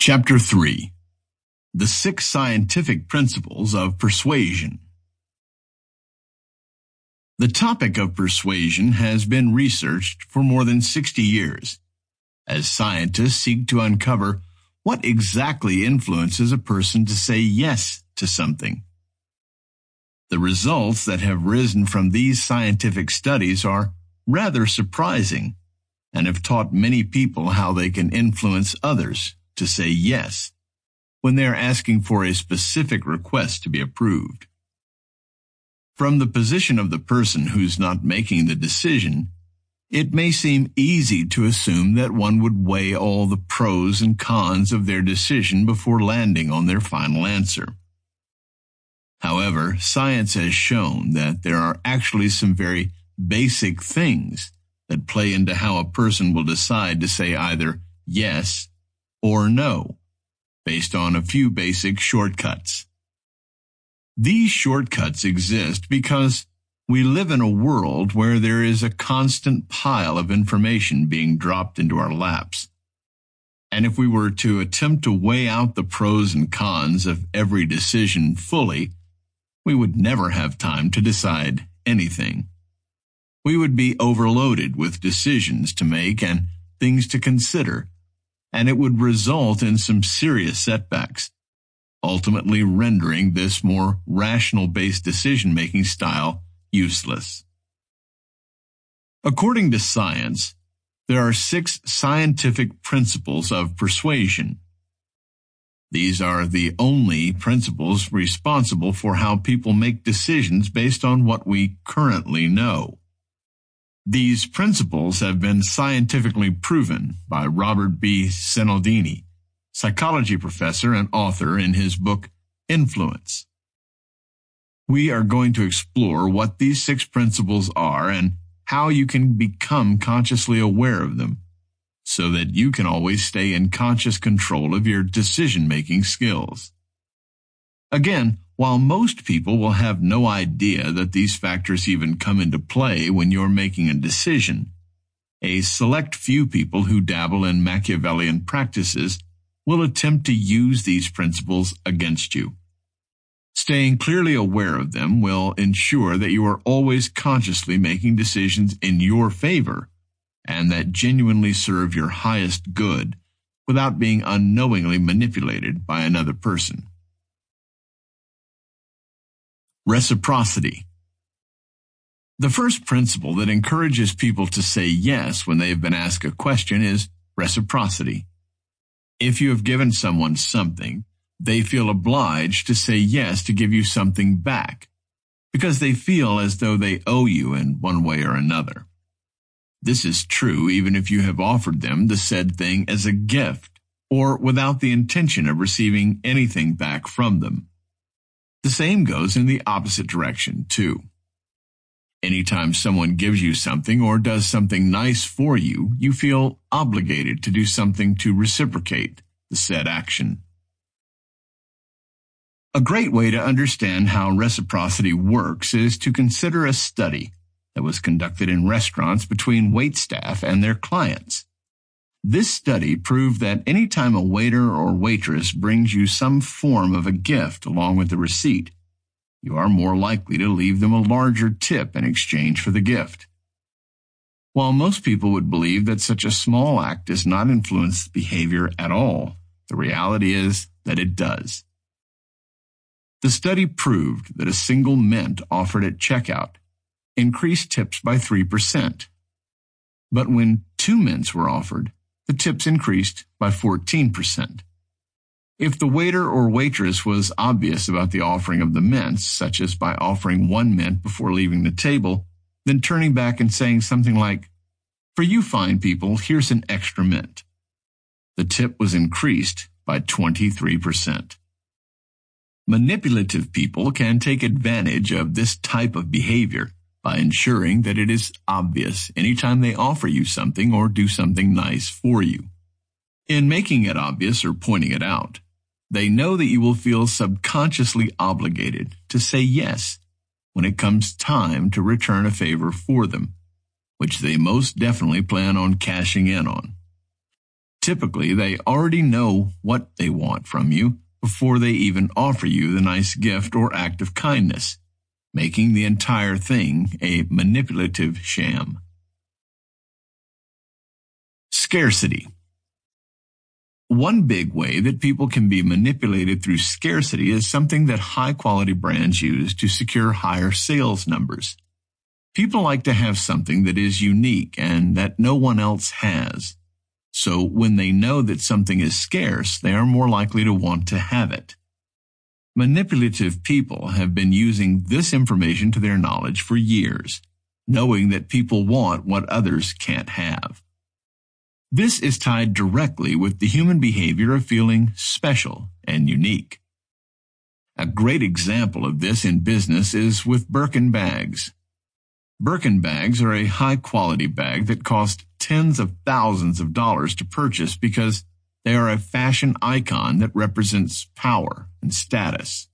Chapter 3 The Six Scientific Principles of Persuasion. The topic of persuasion has been researched for more than 60 years as scientists seek to uncover what exactly influences a person to say yes to something. The results that have risen from these scientific studies are rather surprising and have taught many people how they can influence others to say yes when they are asking for a specific request to be approved. From the position of the person who's not making the decision, it may seem easy to assume that one would weigh all the pros and cons of their decision before landing on their final answer. However, science has shown that there are actually some very basic things that play into how a person will decide to say either yes or no, based on a few basic shortcuts. These shortcuts exist because we live in a world where there is a constant pile of information being dropped into our laps. And if we were to attempt to weigh out the pros and cons of every decision fully, we would never have time to decide anything. We would be overloaded with decisions to make and things to consider, and it would result in some serious setbacks, ultimately rendering this more rational based decision making style useless. According to science, there are six scientific principles of persuasion. These are the only principles responsible for how people make decisions based on what we currently know. These principles have been scientifically proven by Robert B. Cialdini, psychology professor and author in his book Influence. We are going to explore what these six principles are and how you can become consciously aware of them so that you can always stay in conscious control of your decision making skills. Again, while most people will have no idea that these factors even come into play when you're making a decision, a select few people who dabble in Machiavellian practices will attempt to use these principles against you. Staying clearly aware of them will ensure that you are always consciously making decisions in your favor and that genuinely serve your highest good without being unknowingly manipulated by another person. Reciprocity. The first principle that encourages people to say yes when they have been asked a question is reciprocity. If you have given someone something, they feel obliged to say yes to give you something back because they feel as though they owe you in one way or another. This is true even if you have offered them the said thing as a gift or without the intention of receiving anything back from them. The same goes in the opposite direction, too. Anytime someone gives you something or does something nice for you, you feel obligated to do something to reciprocate the said action. A great way to understand how reciprocity works is to consider a study that was conducted in restaurants between waitstaff and their clients. This study proved that any time a waiter or waitress brings you some form of a gift along with the receipt, you are more likely to leave them a larger tip in exchange for the gift. While most people would believe that such a small act does not influence behavior at all, the reality is that it does. The study proved that a single mint offered at checkout increased tips by 3%. But when two mints were offered, the tips increased by 14%. If the waiter or waitress was obvious about the offering of the mints, such as by offering one mint before leaving the table, then turning back and saying something like, For you fine people, here's an extra mint. The tip was increased by 23%. Manipulative people can take advantage of this type of behavior by ensuring that it is obvious anytime they offer you something or do something nice for you. In making it obvious or pointing it out, they know that you will feel subconsciously obligated to say yes when it comes time to return a favor for them, which they most definitely plan on cashing in on. Typically, they already know what they want from you before they even offer you the nice gift or act of kindness, making the entire thing a manipulative sham. Scarcity. One big way that people can be manipulated through scarcity is something that high quality brands use to secure higher sales numbers. People like to have something that is unique and that no one else has. So when they know that something is scarce, they are more likely to want to have it. Manipulative people have been using this information to their knowledge for years, knowing that people want what others can't have. This is tied directly with the human behavior of feeling special and unique. A great example of this in business is with Birkin bags. Birkin bags are a high quality bag that cost tens of thousands of dollars to purchase because they are a fashion icon that represents power and status.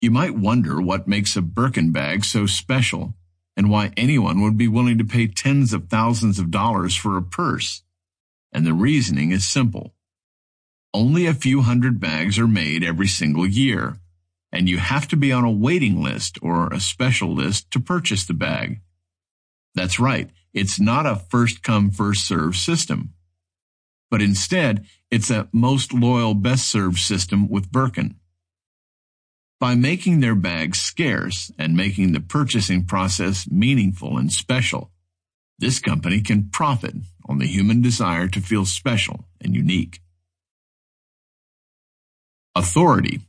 You might wonder what makes a Birkin bag so special and why anyone would be willing to pay tens of thousands of dollars for a purse. And the reasoning is simple. Only a few hundred bags are made every single year, and you have to be on a waiting list or a special list to purchase the bag. That's right, it's not a first come, first served system. But instead, it's a most loyal, best served system with Birkin. By making their bags scarce and making the purchasing process meaningful and special, this company can profit on the human desire to feel special and unique. Authority.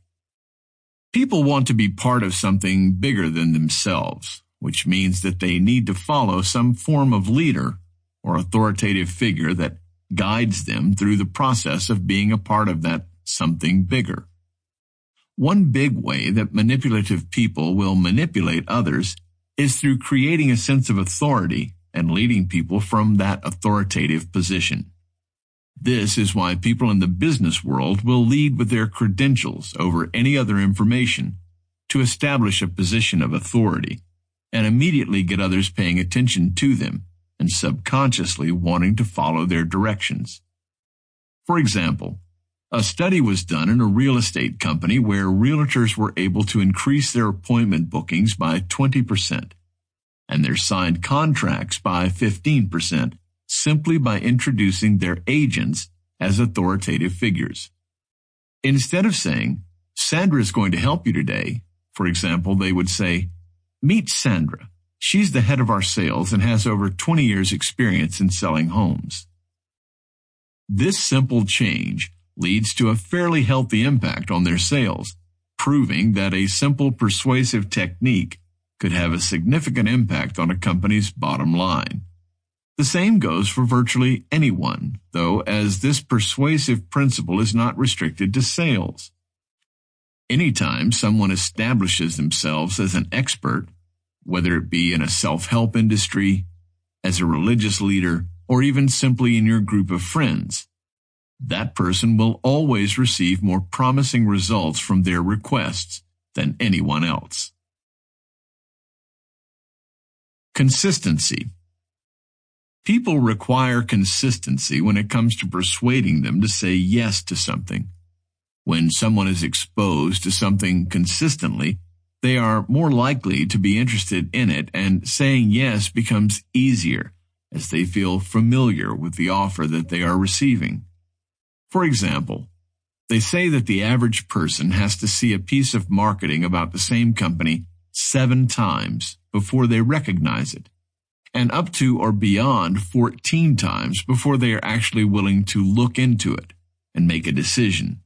People want to be part of something bigger than themselves, which means that they need to follow some form of leader or authoritative figure that guides them through the process of being a part of that something bigger. One big way that manipulative people will manipulate others is through creating a sense of authority and leading people from that authoritative position. This is why people in the business world will lead with their credentials over any other information to establish a position of authority and immediately get others paying attention to them and subconsciously wanting to follow their directions. For example, a study was done in a real estate company where realtors were able to increase their appointment bookings by 20% and their signed contracts by 15% simply by introducing their agents as authoritative figures. Instead of saying, Sandra is going to help you today, for example, they would say, Meet Sandra. She's the head of our sales and has over 20 years experience in selling homes. This simple change leads to a fairly healthy impact on their sales, proving that a simple persuasive technique could have a significant impact on a company's bottom line. The same goes for virtually anyone, though, as this persuasive principle is not restricted to sales. Anytime someone establishes themselves as an expert, whether it be in a self-help industry, as a religious leader, or even simply in your group of friends, that person will always receive more promising results from their requests than anyone else. Consistency. People require consistency when it comes to persuading them to say yes to something. When someone is exposed to something consistently, they are more likely to be interested in it and saying yes becomes easier as they feel familiar with the offer that they are receiving. For example, they say that the average person has to see a piece of marketing about the same company seven times before they recognize it, and up to or beyond 14 times before they are actually willing to look into it and make a decision.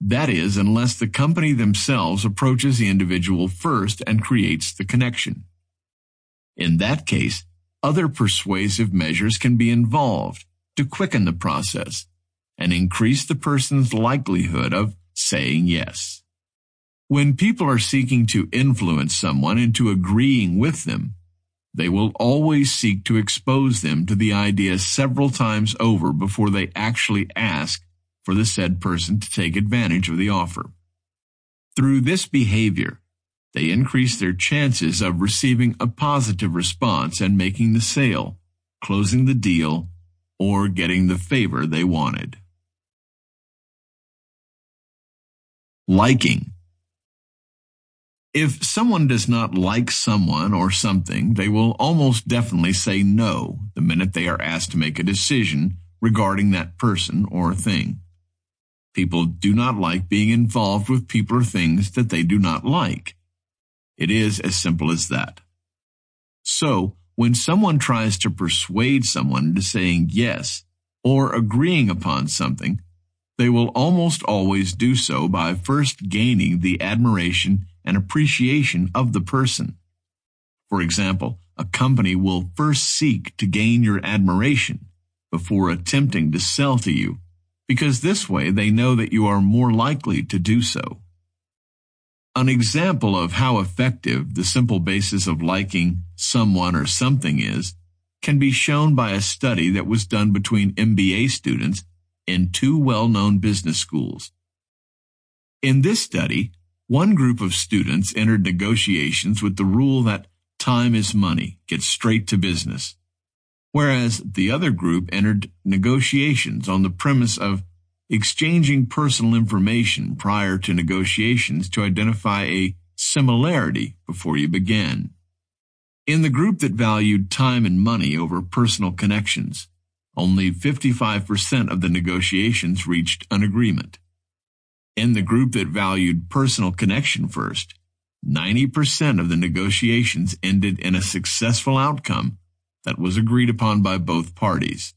That is, unless the company themselves approaches the individual first and creates the connection. In that case, other persuasive measures can be involved to quicken the process and increase the person's likelihood of saying yes. When people are seeking to influence someone into agreeing with them, they will always seek to expose them to the idea several times over before they actually ask for the said person to take advantage of the offer. Through this behavior, they increase their chances of receiving a positive response and making the sale, closing the deal, or getting the favor they wanted. Liking if someone does not like someone or something, they will almost definitely say no the minute they are asked to make a decision regarding that person or thing. People do not like being involved with people or things that they do not like. It is as simple as that. So, when someone tries to persuade someone into saying yes or agreeing upon something, they will almost always do so by first gaining the admiration and appreciation of the person. For example, a company will first seek to gain your admiration before attempting to sell to you, because this way they know that you are more likely to do so. An example of how effective the simple basis of liking someone or something is can be shown by a study that was done between MBA students in two well-known business schools. In this study, one group of students entered negotiations with the rule that time is money, get straight to business, whereas the other group entered negotiations on the premise of exchanging personal information prior to negotiations to identify a similarity before you began. In the group that valued time and money over personal connections, only 55% of the negotiations reached an agreement. In the group that valued personal connection first, 90% of the negotiations ended in a successful outcome that was agreed upon by both parties.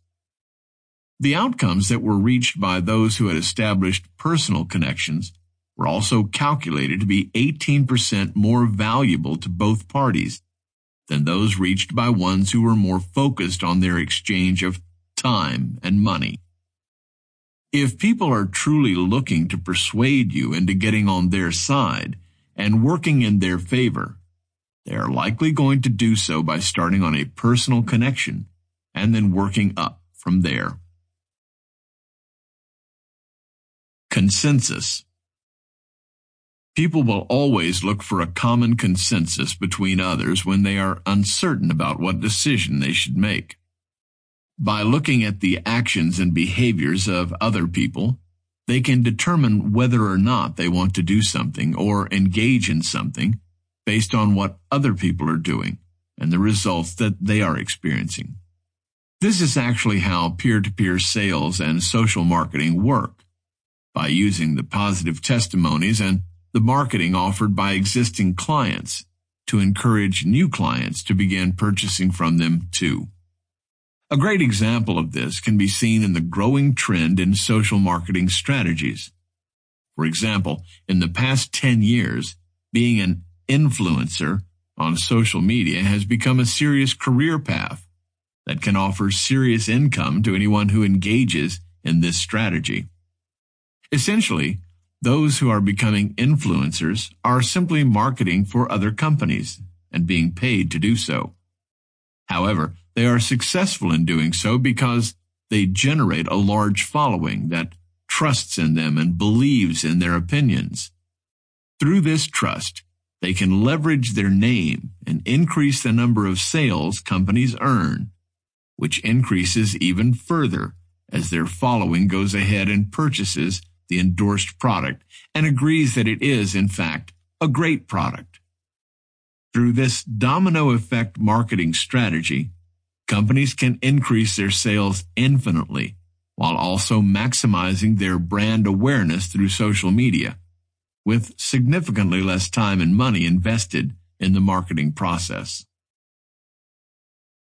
The outcomes that were reached by those who had established personal connections were also calculated to be 18% more valuable to both parties than those reached by ones who were more focused on their exchange of time and money. If people are truly looking to persuade you into getting on their side and working in their favor, they are likely going to do so by starting on a personal connection and then working up from there. Consensus People will always look for a common consensus between others when they are uncertain about what decision they should make. By looking at the actions and behaviors of other people, they can determine whether or not they want to do something or engage in something based on what other people are doing and the results that they are experiencing. This is actually how peer-to-peer sales and social marketing work, by using the positive testimonies and the marketing offered by existing clients to encourage new clients to begin purchasing from them too. A great example of this can be seen in the growing trend in social marketing strategies. For example, in the past 10 years, being an influencer on social media has become a serious career path that can offer serious income to anyone who engages in this strategy. Essentially, those who are becoming influencers are simply marketing for other companies and being paid to do so. However, they are successful in doing so because they generate a large following that trusts in them and believes in their opinions. Through this trust, they can leverage their name and increase the number of sales companies earn, which increases even further as their following goes ahead and purchases the endorsed product and agrees that it is, in fact, a great product. Through this domino effect marketing strategy, companies can increase their sales infinitely while also maximizing their brand awareness through social media, with significantly less time and money invested in the marketing process.